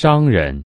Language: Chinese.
商人。